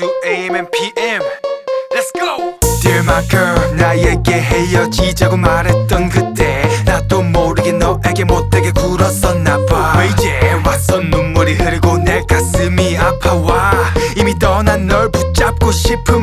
2am and PM Let's go. Dear my girl 나에게 헤어지자고 말했던 그때 나도 모르게 너에게 못되게 굴었었나 봐. 왜 이제 와서 눈물이 흐르고 내 가슴이 아파와. 이미 떠난 널 붙잡고 싶은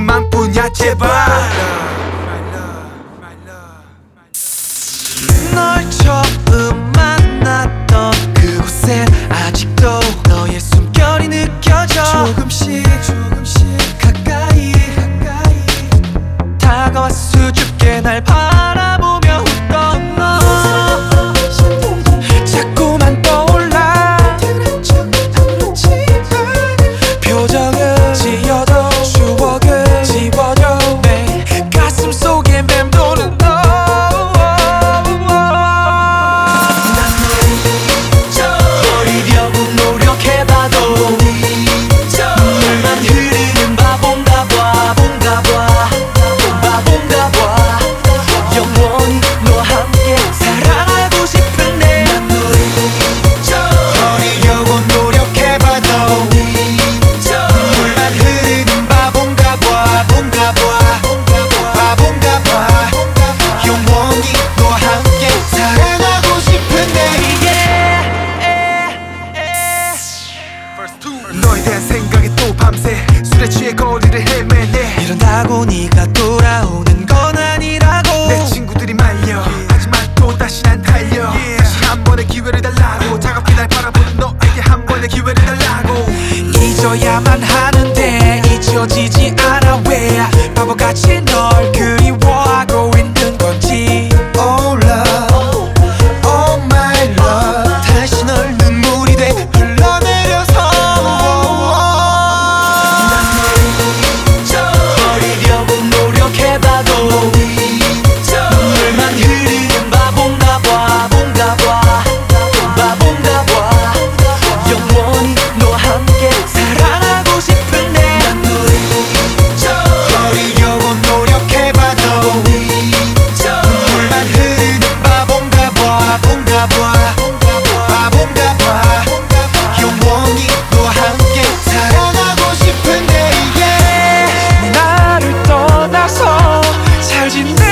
밤새 술에 취해 거리를 헤매네. 이런다고 네가 돌아오는 건 아니라고. 내 친구들이 말려. 하지만 또 다시 난 달려. 다시 한 번의 기회를 달라고. 차갑게 날 바라보는 너에게 한 번의 기회를 달라고. 잊어야만 하는데 잊혀지지 않아. 왜 바보같이 느껴진다